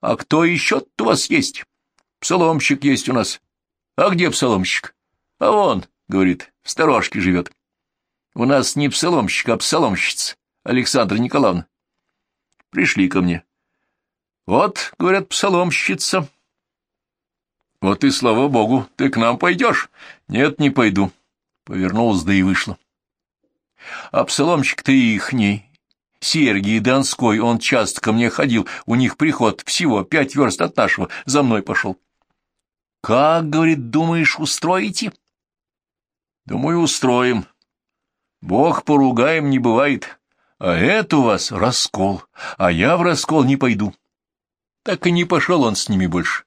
А кто еще у вас есть? Псаломщик есть у нас. А где псаломщик? А он, говорит, в сторожке живет. У нас не псаломщик, а псаломщица, Александра Николаевна. Пришли ко мне. Вот, говорят, псаломщица. Вот и слава богу, ты к нам пойдешь? Нет, не пойду. Повернулась, да и вышла. А псаломщик-то ихний, Сергий Донской, он часто ко мне ходил, у них приход всего пять верст от нашего, за мной пошел. — Как, — говорит, — думаешь, устроите? — Думаю, устроим. Бог поругаем не бывает, а это у вас раскол, а я в раскол не пойду. Так и не пошел он с ними больше.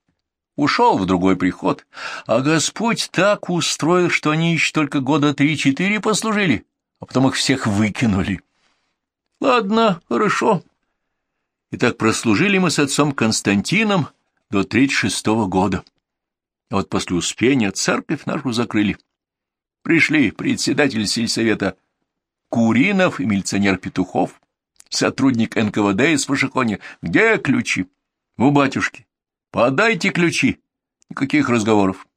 Ушел в другой приход, а Господь так устроил, что они еще только года три-четыре послужили, а потом их всех выкинули. Ладно, хорошо. И так прослужили мы с отцом Константином до тридцать шестого года. А вот после успения церковь нашу закрыли. Пришли председатель сельсовета Куринов и милиционер Петухов, сотрудник НКВД из Фашихони. Где ключи? У батюшки. Подайте ключи. Никаких разговоров.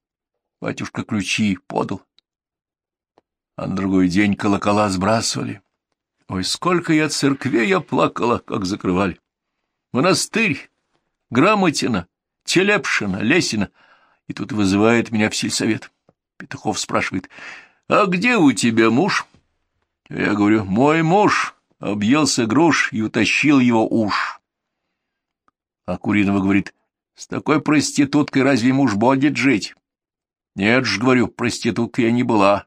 Батюшка ключи подал. А на другой день колокола сбрасывали. Ой, сколько я церквей я плакала, как закрывали. Монастырь, Грамотина, Телепшина, Лесина. И тут вызывает меня в сельсовет. Петухов спрашивает, а где у тебя муж? Я говорю, мой муж объелся груш и утащил его уж. А Куринова говорит, с такой проституткой разве муж будет жить? Нет ж, говорю, проституткой я не была.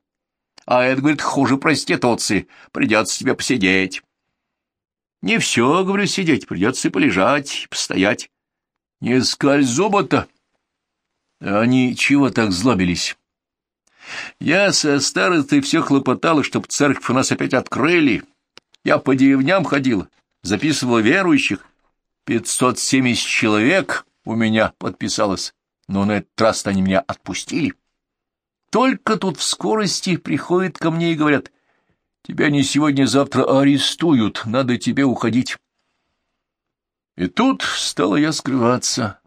А это, говорит, хуже проституции. Придется тебе посидеть. Не все, говорю, сидеть. Придется и полежать, и постоять. Не скаль зуба-то. Они чего так злобились? Я со старостой все хлопотала, чтоб церковь у нас опять открыли. Я по деревням ходила, записывала верующих. Пятьсот семьдесят человек у меня подписалось, но на этот раз они меня отпустили. Только тут в скорости приходят ко мне и говорят, «Тебя не сегодня-завтра арестуют, надо тебе уходить». И тут стала я скрываться.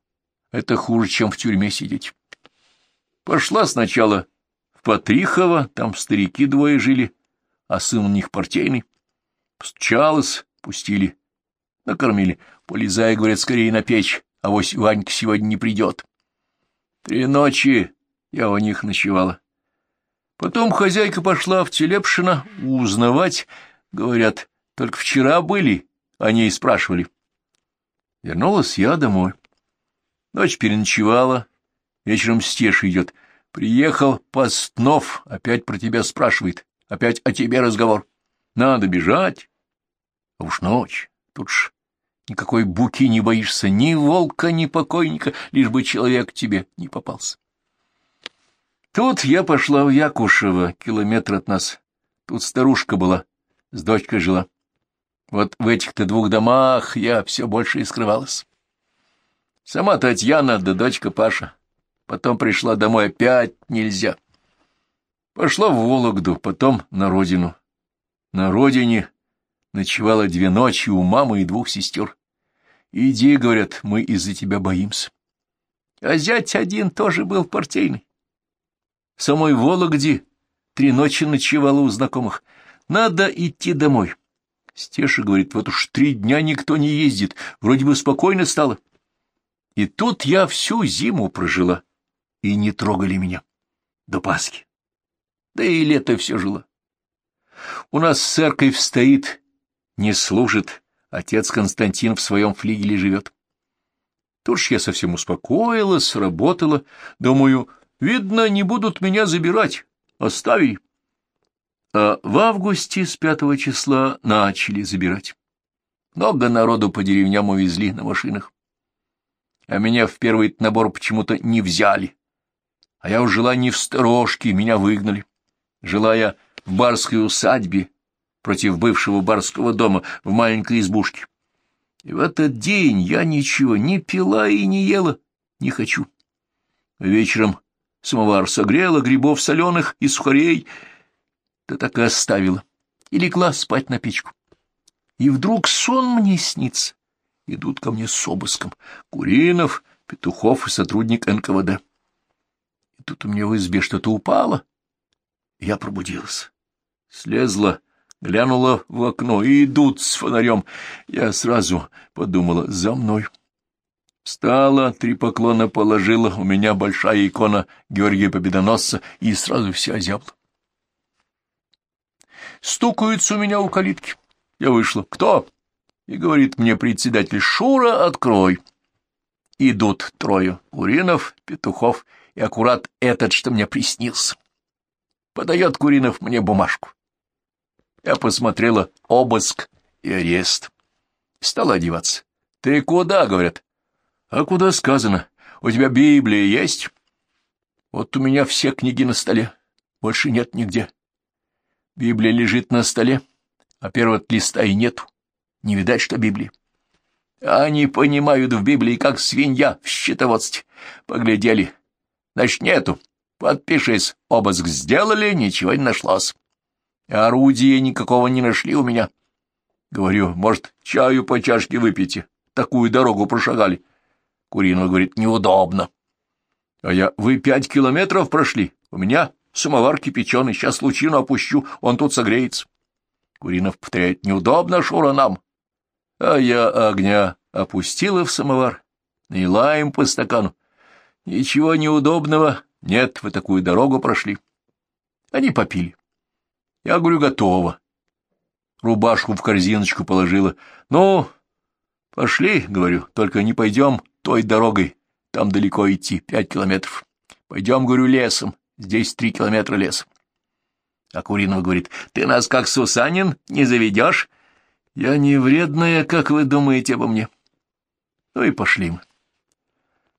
Это хуже, чем в тюрьме сидеть. Пошла сначала в Патрихово, там старики двое жили, а сын у них партийный. Постучалась, пустили, накормили. Полезай, говорят, скорее на печь, а вось Ванька сегодня не придет. Три ночи я у них ночевала. Потом хозяйка пошла в Телепшино узнавать, говорят, только вчера были, они и спрашивали. Вернулась я домой. Ночь переночевала, вечером Стеша идет. Приехал Постнов, опять про тебя спрашивает, опять о тебе разговор. Надо бежать. А уж ночь, тут ж никакой буки не боишься, ни волка, ни покойника, лишь бы человек тебе не попался. Тут я пошла в Якушево, километр от нас. Тут старушка была, с дочкой жила. Вот в этих-то двух домах я все больше и скрывалась. Сама Татьяна да дочка Паша. Потом пришла домой опять нельзя. Пошла в Вологду, потом на родину. На родине ночевала две ночи у мамы и двух сестер. Иди, говорят, мы из-за тебя боимся. А зять один тоже был партийный самой Вологде три ночи ночевала у знакомых. Надо идти домой. Стеша говорит, вот уж три дня никто не ездит, вроде бы спокойно стало. И тут я всю зиму прожила, и не трогали меня. До Пасхи. Да и лето все жило. У нас церковь стоит, не служит, отец Константин в своем флигеле живет. Тут ж я совсем успокоилась, работала, думаю, Видно, не будут меня забирать. Оставили. А в августе с пятого числа начали забирать. Много народу по деревням увезли на машинах. А меня в первый набор почему-то не взяли. А я уж жила не в сторожке, меня выгнали. Жила я в барской усадьбе против бывшего барского дома в маленькой избушке. И в этот день я ничего не пила и не ела, не хочу. Вечером Самовар согрела грибов соленых и сухарей, да так и оставила, и легла спать на печку. И вдруг сон мне снится. идут ко мне с обыском. Куринов, Петухов и сотрудник НКВД. И тут у меня в избе что-то упало. Я пробудилась. Слезла, глянула в окно и идут с фонарем. Я сразу подумала, за мной. Встала, три поклона положила, у меня большая икона Георгия Победоносца, и сразу вся озябла. Стукаются у меня у калитки. Я вышла. «Кто?» И говорит мне председатель, «Шура, открой». Идут трое — Куринов, Петухов и аккурат этот, что мне приснился. Подает Куринов мне бумажку. Я посмотрела обыск и арест. Стала одеваться. «Ты куда?» — говорят. «А куда сказано? У тебя Библия есть?» «Вот у меня все книги на столе. Больше нет нигде. Библия лежит на столе, а первого листа и нету. Не видать, что Библии. Они понимают в Библии, как свинья в счетоводстве. Поглядели. Значит, нету. Подпишись. Обыск сделали, ничего не нашлось. Орудия никакого не нашли у меня. Говорю, может, чаю по чашке выпейте? Такую дорогу прошагали. Куринова говорит, неудобно. А я, вы пять километров прошли? У меня самовар кипяченый, сейчас лучину опущу, он тут согреется. Куринов повторяет, неудобно, Шура, нам. А я огня опустила в самовар, налила им по стакану. Ничего неудобного, нет, вы такую дорогу прошли. Они попили. Я говорю, готово. Рубашку в корзиночку положила. Ну, пошли, говорю, только не пойдем той дорогой, там далеко идти, пять километров. Пойдем, говорю, лесом, здесь три километра леса. А Куринов говорит, ты нас как Сусанин не заведешь? Я не вредная, как вы думаете обо мне. Ну и пошли мы.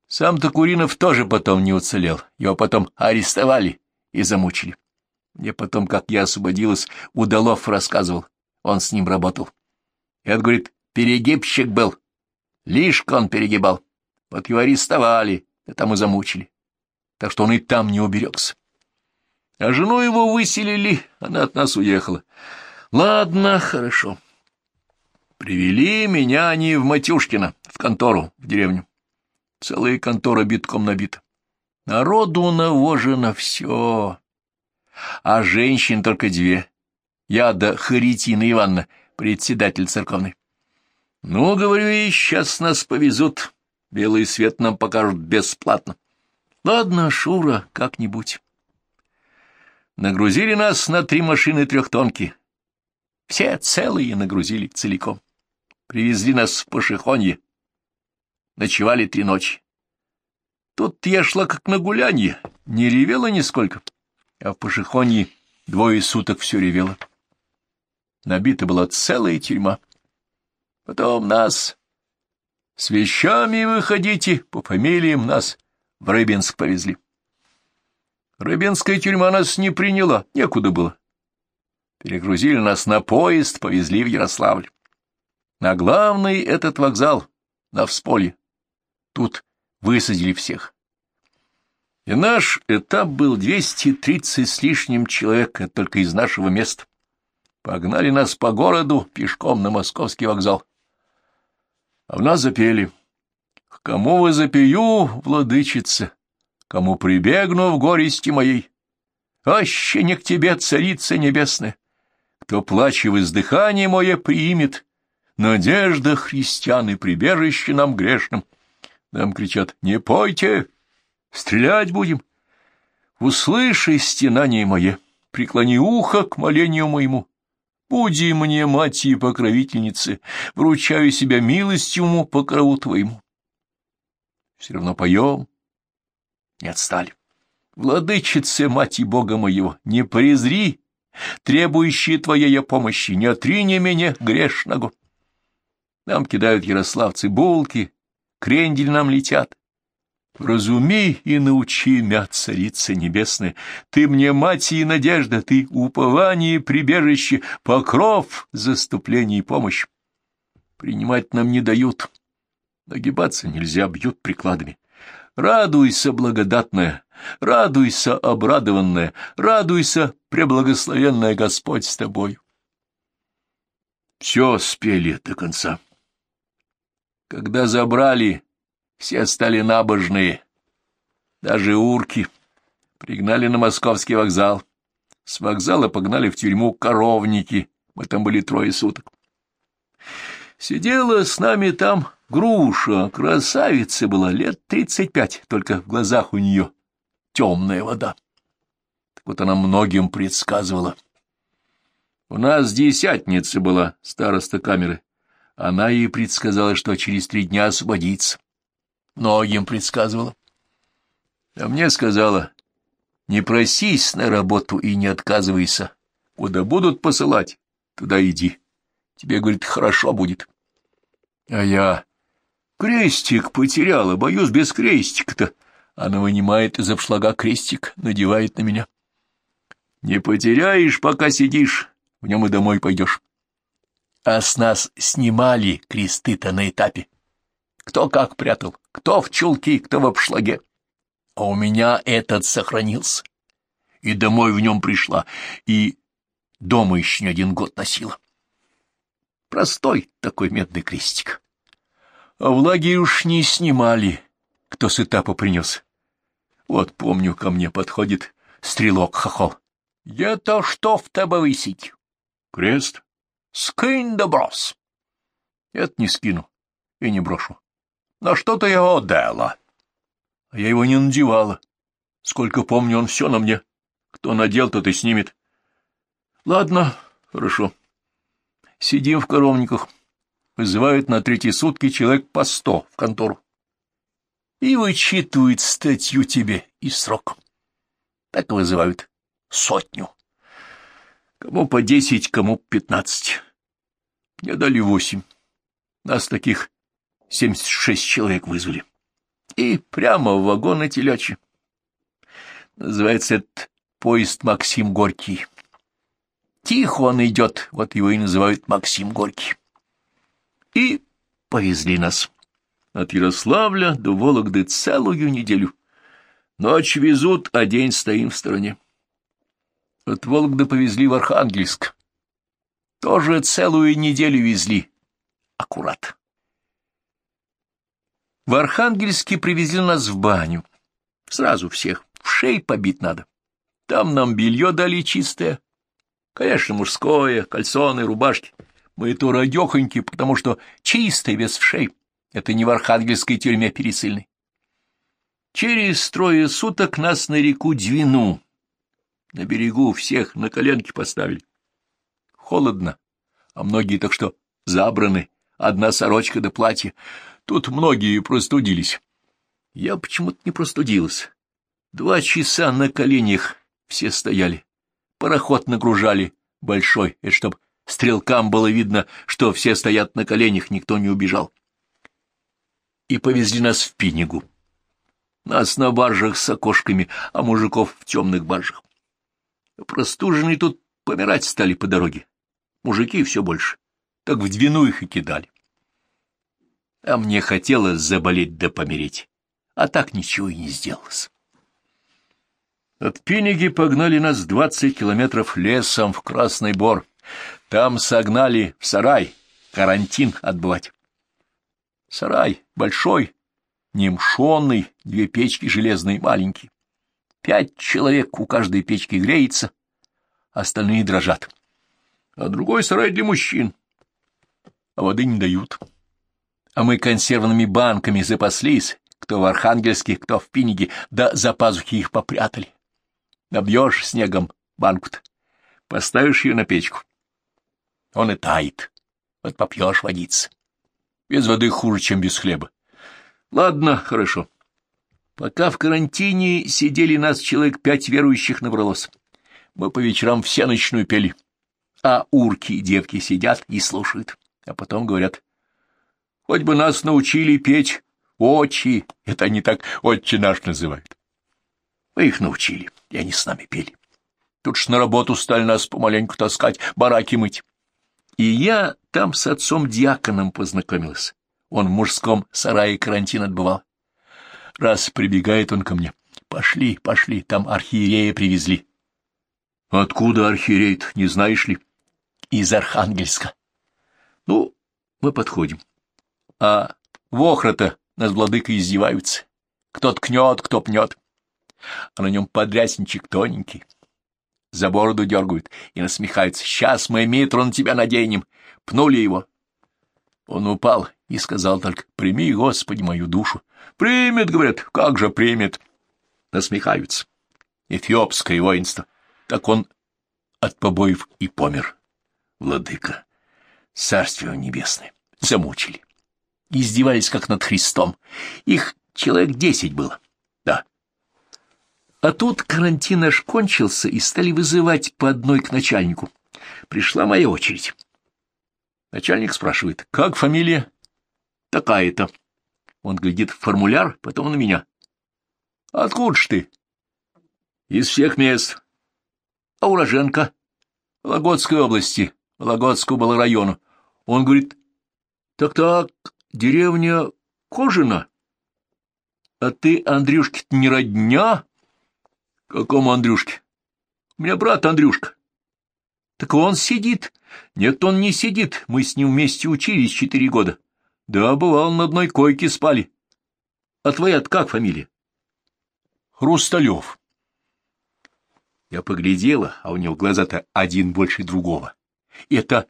Сам-то Куринов тоже потом не уцелел, его потом арестовали и замучили. Мне потом, как я освободилась, Удалов рассказывал, он с ним работал. И он говорит, перегибщик был, лишь он перегибал. Вот его арестовали, а там и замучили. Так что он и там не уберегся. А жену его выселили, она от нас уехала. Ладно, хорошо. Привели меня они в Матюшкино, в контору, в деревню. Целая контора битком набита. Народу навожено все. А женщин только две. Я да Харитина Ивановна, председатель церковный. Ну, говорю, и сейчас нас повезут. Белый свет нам покажут бесплатно. Ладно, Шура, как-нибудь. Нагрузили нас на три машины трехтонки. Все целые нагрузили целиком. Привезли нас в Пашихонье. Ночевали три ночи. Тут я шла как на гулянье, не ревела нисколько, а в Пашихонье двое суток все ревело. Набита была целая тюрьма. Потом нас с вещами выходите, по фамилиям нас в Рыбинск повезли. Рыбинская тюрьма нас не приняла, некуда было. Перегрузили нас на поезд, повезли в Ярославль. На главный этот вокзал, на Всполье. Тут высадили всех. И наш этап был 230 с лишним человек, только из нашего места. Погнали нас по городу пешком на московский вокзал. А в нас запели. «К кому вы запию, владычица? Кому прибегну в горести моей? Аще не к тебе, царица небесная! Кто, плача в издыхание мое, примет, Надежда христиан и прибежище нам грешным. Нам кричат, не пойте, стрелять будем. Услыши стенание мое, преклони ухо к молению моему. Буди мне, мать и покровительницы, вручаю себя милостивому покрову твоему. Все равно поем, не отстали. Владычице, мать и Бога моего, не презри, требующие твоей помощи, не отрини меня грешного. Нам кидают ярославцы булки, крендель нам летят. Разумей и научи мя, царица небесная, ты мне мать и надежда, ты упование, прибежище, покров, заступление и помощь. Принимать нам не дают, нагибаться нельзя, бьют прикладами. Радуйся, благодатная, радуйся, обрадованная, радуйся, преблагословенная Господь с тобою. Все спели до конца. Когда забрали, все стали набожные, даже урки. Пригнали на московский вокзал. С вокзала погнали в тюрьму коровники. Мы там были трое суток. Сидела с нами там груша, красавица была, лет тридцать пять, только в глазах у нее темная вода. Так вот она многим предсказывала. У нас десятница была, староста камеры. Она ей предсказала, что через три дня освободится. Многим предсказывала. А мне сказала, не просись на работу и не отказывайся. Куда будут посылать, туда иди. Тебе, говорит, хорошо будет. А я крестик потеряла, боюсь, без крестика-то. Она вынимает из обшлага крестик, надевает на меня. Не потеряешь, пока сидишь, в нем и домой пойдешь. А с нас снимали кресты-то на этапе. Кто как прятал, кто в чулки, кто в обшлаге. А у меня этот сохранился. И домой в нем пришла, и дома еще не один год носила. Простой такой медный крестик. А в лагере уж не снимали, кто с этапа принес. Вот помню, ко мне подходит стрелок-хохол. — Я-то что в тебе висить? — Крест. — Скинь да брос. — Это не скину и не брошу. На что-то его дела. А я его не надевала. Сколько помню, он все на мне. Кто надел, тот и снимет. Ладно, хорошо. Сидим в коровниках. Вызывают на третьи сутки человек по сто в контору. И вычитывают статью тебе и срок. Так вызывают сотню. Кому по десять, кому пятнадцать. Мне дали восемь. Нас таких семьдесят шесть человек вызвали. И прямо в вагоны телячьи. Называется этот поезд Максим Горький. Тихо он идет, вот его и называют Максим Горький. И повезли нас. От Ярославля до Вологды целую неделю. Ночь везут, а день стоим в стороне. От Вологды повезли в Архангельск. Тоже целую неделю везли. Аккурат. В Архангельске привезли нас в баню. Сразу всех. В шей побить надо. Там нам белье дали чистое. Конечно, мужское, кальсоны, рубашки. Мы то радехоньки, потому что чистый без вшей. Это не в архангельской тюрьме пересыльной. Через трое суток нас на реку Двину. На берегу всех на коленки поставили. Холодно, а многие так что забраны. Одна сорочка до да платья. Тут многие простудились. Я почему-то не простудилась. Два часа на коленях все стояли. Пароход нагружали большой, это чтоб стрелкам было видно, что все стоят на коленях, никто не убежал. И повезли нас в Пинигу. Нас на баржах с окошками, а мужиков в темных баржах. Простуженные тут помирать стали по дороге. Мужики все больше. Так в двину их и кидали а мне хотелось заболеть да помереть, а так ничего и не сделалось. От Пиниги погнали нас двадцать километров лесом в Красный Бор. Там согнали в сарай, карантин отбывать. Сарай большой, немшонный, две печки железные маленькие. Пять человек у каждой печки греется, остальные дрожат. А другой сарай для мужчин, а воды не дают а мы консервными банками запаслись, кто в Архангельске, кто в Пиниге, да за пазухи их попрятали. Набьешь снегом банку-то, поставишь ее на печку. Он и тает, вот попьешь водиться. Без воды хуже, чем без хлеба. Ладно, хорошо. Пока в карантине сидели нас человек пять верующих набралось. Мы по вечерам все ночную пели, а урки и девки сидят и слушают, а потом говорят — Хоть бы нас научили петь «Очи», это они так «Отче наш» называют. Мы их научили, и они с нами пели. Тут ж на работу стали нас помаленьку таскать, бараки мыть. И я там с отцом-диаконом познакомилась. Он в мужском сарае карантин отбывал. Раз прибегает он ко мне. Пошли, пошли, там архиерея привезли. Откуда архиерей не знаешь ли? Из Архангельска. Ну, мы подходим а Вохра-то над владыкой издеваются. Кто ткнет, кто пнет. А на нем подрясничек тоненький. За бороду дергают и насмехаются. Сейчас мы митру на тебя наденем. Пнули его. Он упал и сказал только, прими, Господи, мою душу. Примет, говорят, как же примет. Насмехаются. Эфиопское воинство. Так он от побоев и помер. Владыка, царствие небесное, замучили. Издевались, как над Христом. Их человек десять было. Да. А тут карантин аж кончился, и стали вызывать по одной к начальнику. Пришла моя очередь. Начальник спрашивает, как фамилия? Такая-то. Он глядит в формуляр, потом на меня. Откуда ж ты? Из всех мест. А уроженка? Вологодской области, Вологодского было. Он говорит, так-так, деревня Кожина. А ты, Андрюшке, не родня? Какому Андрюшке? У меня брат Андрюшка. Так он сидит. Нет, он не сидит. Мы с ним вместе учились четыре года. Да, бывал, на одной койке спали. А твоя как фамилия? Хрусталев. Я поглядела, а у него глаза-то один больше другого. Это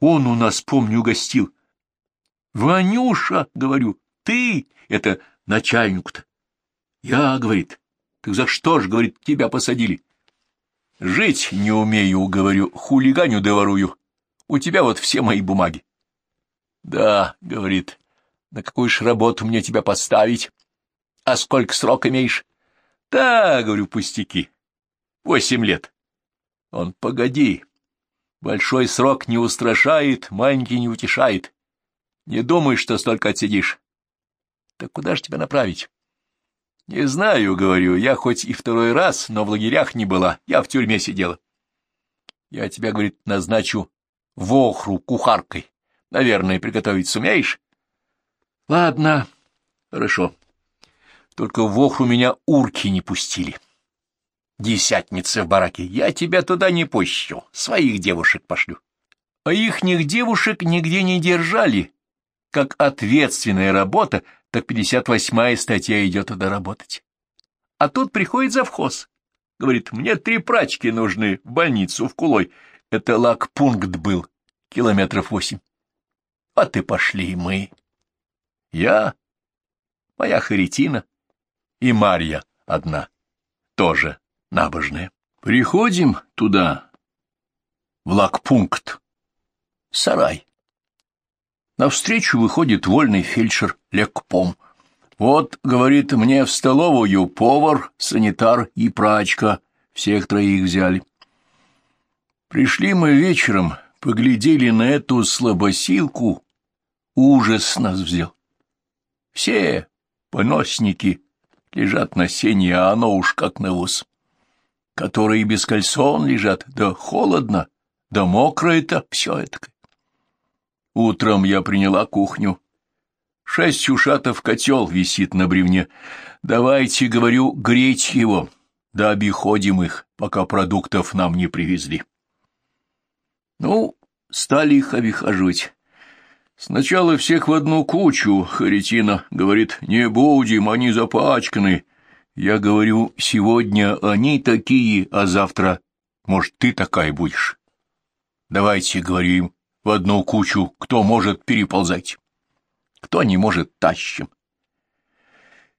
он у нас, помню, гостил. Ванюша, говорю, ты, это начальник-то. Я, говорит, так за что ж, говорит, тебя посадили? Жить не умею, говорю, хулиганю да ворую. У тебя вот все мои бумаги. Да, говорит, на какую ж работу мне тебя поставить? А сколько срок имеешь? Да, говорю, пустяки. Восемь лет. Он, погоди. Большой срок не устрашает, маленький не утешает. Не думай, что столько отсидишь. Так куда ж тебя направить? — Не знаю, — говорю, — я хоть и второй раз, но в лагерях не была, я в тюрьме сидела. Я тебя, говорит, назначу в охру кухаркой. Наверное, приготовить сумеешь? — Ладно, хорошо. Только в охру меня урки не пустили. Десятница в бараке. Я тебя туда не пущу, своих девушек пошлю. А ихних девушек нигде не держали. Как ответственная работа, так 58-я статья идет туда работать. А тут приходит завхоз. Говорит, мне три прачки нужны в больницу в Кулой. Это лагпункт был, километров восемь. А ты пошли мы. Я, моя Харитина и Марья одна, тоже набожная. Приходим туда, в лагпункт, сарай. Навстречу выходит вольный фельдшер Лекпом. Вот, говорит, мне в столовую повар, санитар и прачка. Всех троих взяли. Пришли мы вечером, поглядели на эту слабосилку. Ужас нас взял. Все поносники лежат на сене, а оно уж как навоз. Которые без кольцон лежат, да холодно, да мокрое-то все это. Утром я приняла кухню. Шесть ушатов котел висит на бревне. Давайте, говорю, греть его, да обиходим их, пока продуктов нам не привезли. Ну, стали их обихаживать. Сначала всех в одну кучу, Харитина говорит, не будем, они запачканы. Я говорю, сегодня они такие, а завтра, может, ты такая будешь. Давайте, говорю им, в одну кучу, кто может переползать, кто не может тащим.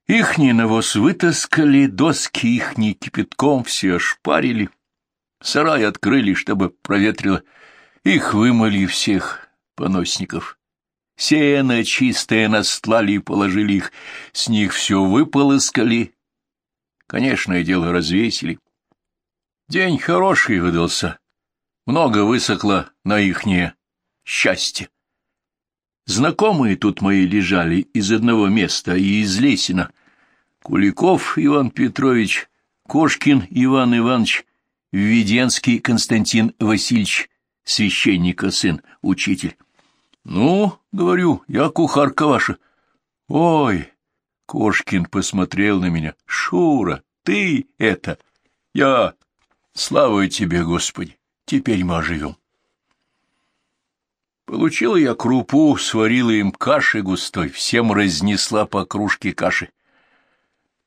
Ихний навоз вытаскали, доски ихни кипятком все ошпарили, сарай открыли, чтобы проветрило, их вымыли всех поносников. Сено чистое настлали и положили их, с них все выполоскали, конечное дело развесили. День хороший выдался, много высохло на ихнее счастье. Знакомые тут мои лежали из одного места и из Лесина. Куликов Иван Петрович, Кошкин Иван Иванович, Введенский Константин Васильевич, священника сын, учитель. Ну, говорю, я кухарка ваша. Ой, Кошкин посмотрел на меня. Шура, ты это... Я... Слава тебе, Господи, теперь мы оживем. Получила я крупу, сварила им каши густой, всем разнесла по кружке каши.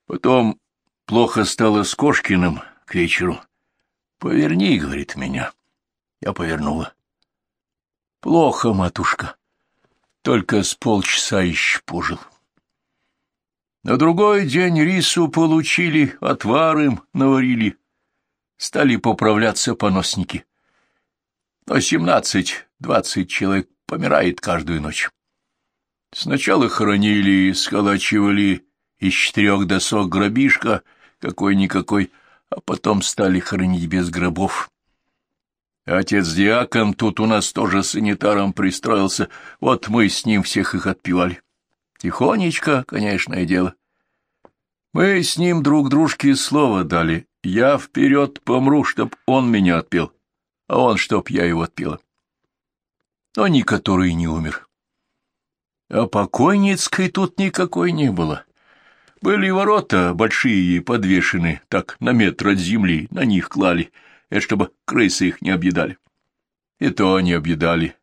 Потом плохо стало с Кошкиным к вечеру. «Поверни», — говорит меня. Я повернула. «Плохо, матушка. Только с полчаса еще пожил». На другой день рису получили, отвар им наварили. Стали поправляться поносники. Но семнадцать-двадцать человек помирает каждую ночь. Сначала хоронили, сколачивали из четырех досок гробишка, какой-никакой, а потом стали хоронить без гробов. Отец-диакон тут у нас тоже санитаром пристроился, вот мы с ним всех их отпевали. Тихонечко, конечное дело. Мы с ним друг дружке слово дали. Я вперед помру, чтоб он меня отпел, а он, чтоб я его отпела. Но ни который не умер. А покойницкой тут никакой не было. Были ворота большие подвешены, так на метр от земли, на них клали, это чтобы крысы их не объедали. И то они объедали.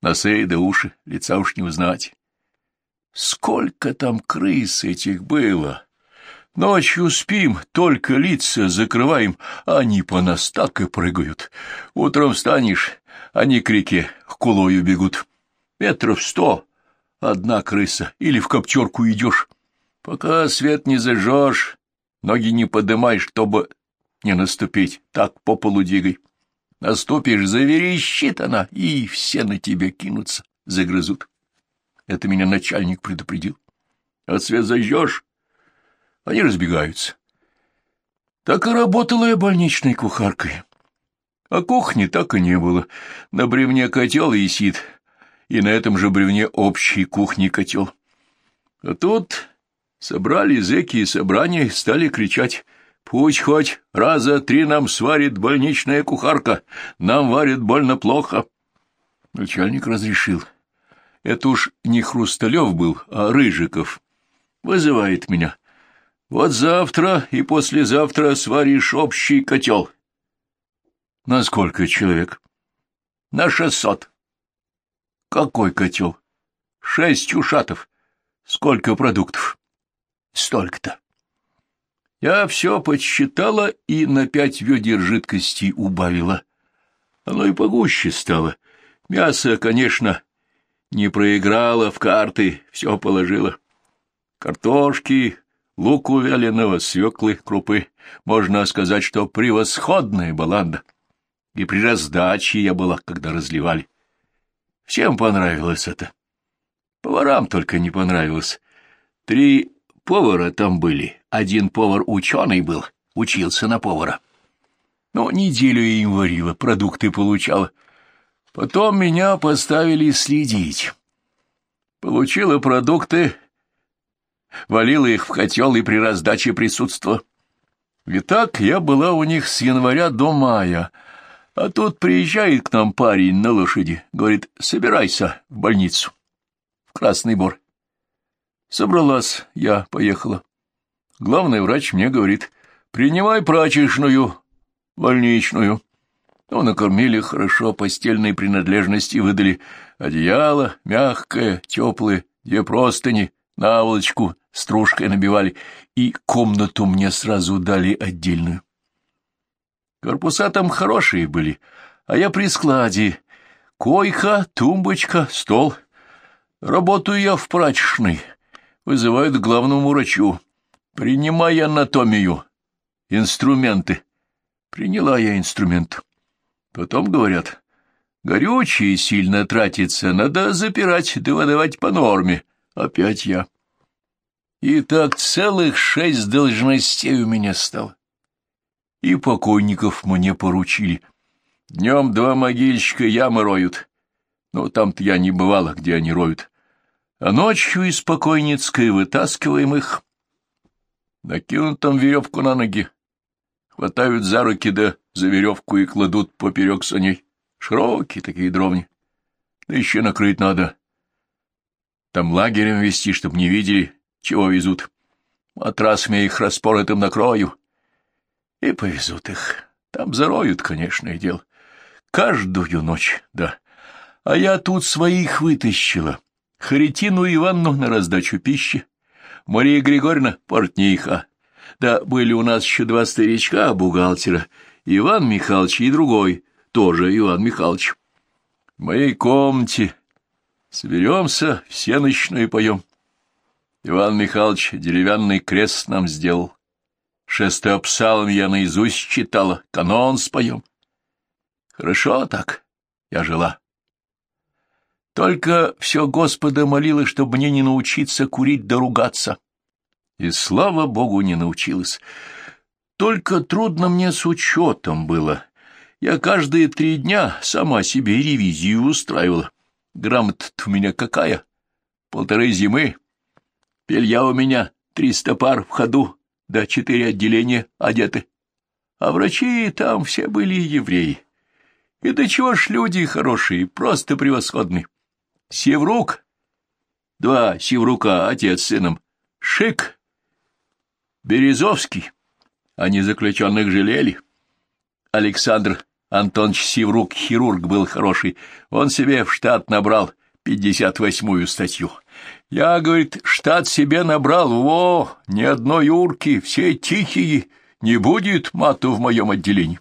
Носы да уши, лица уж не узнать. Сколько там крыс этих было! Ночью спим, только лица закрываем, а они по нас так и прыгают. Утром встанешь, они к реке, кулою бегут. Метров сто — одна крыса, или в коптерку идешь. Пока свет не зажжешь, ноги не подымай, чтобы не наступить, так по полу двигай. Наступишь, заверещит она, и все на тебя кинутся, загрызут. Это меня начальник предупредил. А свет зажжешь, они разбегаются. Так и работала я больничной кухаркой. А кухни так и не было. На бревне котел висит, и на этом же бревне общий кухни котел. А тут собрали зэки и собрания, стали кричать «Пусть хоть раза три нам сварит больничная кухарка, нам варит больно плохо». Начальник разрешил. Это уж не Хрусталев был, а Рыжиков. Вызывает меня. Вот завтра и послезавтра сваришь общий котел. На сколько человек? На шестьсот. Какой котел? Шесть ушатов. Сколько продуктов? Столько-то. Я все подсчитала и на пять ведер жидкости убавила. Оно и погуще стало. Мясо, конечно, не проиграла в карты, все положила. Картошки, луку вяленого, свеклы, крупы. Можно сказать, что превосходная баланда. И при раздаче я была, когда разливали. Всем понравилось это. Поварам только не понравилось. Три повара там были. Один повар ученый был, учился на повара. Ну, неделю им варила, продукты получала. Потом меня поставили следить. Получила продукты, валила их в котел и при раздаче присутствовала. И так я была у них с января до мая, а тут приезжает к нам парень на лошади, говорит, собирайся в больницу, в Красный Бор. Собралась, я поехала. Главный врач мне говорит, принимай прачечную, больничную. Ну, накормили хорошо, постельные принадлежности выдали. Одеяло мягкое, теплое, две простыни, наволочку стружкой набивали, и комнату мне сразу дали отдельную. Корпуса там хорошие были, а я при складе. Койка, тумбочка, стол. Работаю я в прачечной. Вызывают главному врачу. Принимай анатомию. Инструменты. Приняла я инструмент. Потом говорят, горючее сильно тратится, надо запирать да выдавать по норме. Опять я. И так целых шесть должностей у меня стало. И покойников мне поручили. Днем два могильщика ямы роют. Но там-то я не бывала, где они роют. А ночью из покойницкой вытаскиваем их. Накинут там веревку на ноги, хватают за руки да за веревку и кладут поперек саней. Широкие такие дровни. Да еще накрыть надо. Там лагерем вести, чтоб не видели, чего везут. Матрасами их распоротым накрою. И повезут их. Там зароют, конечно, и дело. Каждую ночь, да. А я тут своих вытащила. Харитину Ивановну на раздачу пищи, Мария Григорьевна — портниха. Да были у нас еще два старичка, бухгалтера, Иван Михайлович и другой, тоже Иван Михайлович. В моей комнате соберемся, все ночную поем. Иван Михайлович деревянный крест нам сделал. Шестой псалом я наизусть читала, канон споем. Хорошо так, я жила. Только все Господа молила, чтобы мне не научиться курить да ругаться. И, слава Богу, не научилась. Только трудно мне с учетом было. Я каждые три дня сама себе ревизию устраивала. Грамота у меня какая? Полторы зимы. Пелья у меня триста пар в ходу, да четыре отделения одеты. А врачи там все были евреи. И до чего ж люди хорошие, просто превосходные. Севрук, два Севрука, отец с сыном, Шик, Березовский, они заключенных жалели. Александр Антонович Севрук, хирург, был хороший, он себе в штат набрал пятьдесят восьмую статью. Я, говорит, штат себе набрал, во, ни одной урки, все тихие, не будет мату в моем отделении.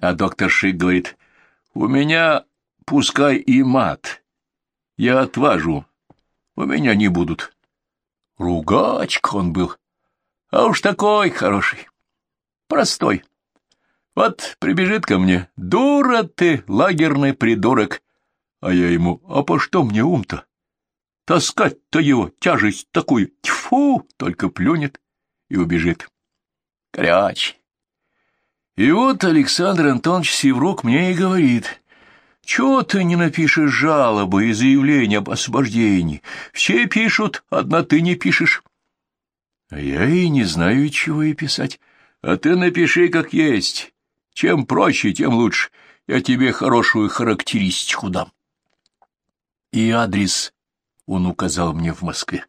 А доктор Шик говорит, у меня пускай и мат. Я отважу, у меня не будут. Ругачка он был, а уж такой хороший, простой. Вот прибежит ко мне, дура ты, лагерный придурок, а я ему, а по что мне ум-то? Таскать-то его, тяжесть такую, тьфу, только плюнет и убежит. Горячий. И вот Александр Антонович Севрук мне и говорит, чего ты не напишешь жалобы и заявления об освобождении? Все пишут, одна ты не пишешь. А я и не знаю, чего и писать. А ты напиши как есть. Чем проще, тем лучше. Я тебе хорошую характеристику дам. И адрес он указал мне в Москве.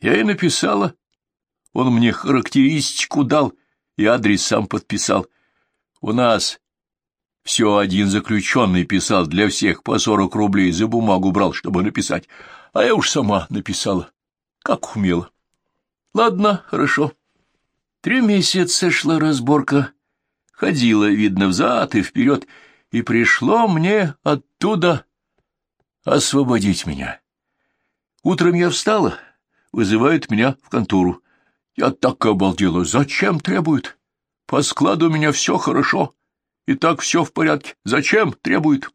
Я и написала. Он мне характеристику дал и адрес сам подписал. У нас все один заключенный писал для всех по сорок рублей, за бумагу брал, чтобы написать. А я уж сама написала, как умела. Ладно, хорошо. Три месяца шла разборка. Ходила, видно, взад и вперед, и пришло мне оттуда освободить меня. Утром я встала, вызывают меня в контору. Я так обалдела. Зачем требуют? По складу у меня все хорошо. И так все в порядке. Зачем требуют?